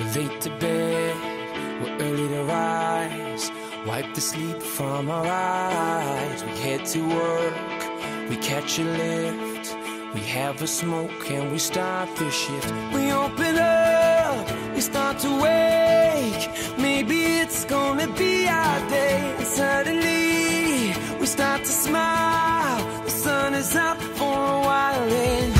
We're late to bed, we're early to rise. Wipe the sleep from our eyes. We head to work, we catch a lift. We have a smoke and we start the shift. We open up, we start to wake. Maybe it's gonna be our day. And suddenly, we start to smile. The sun is up for a while. And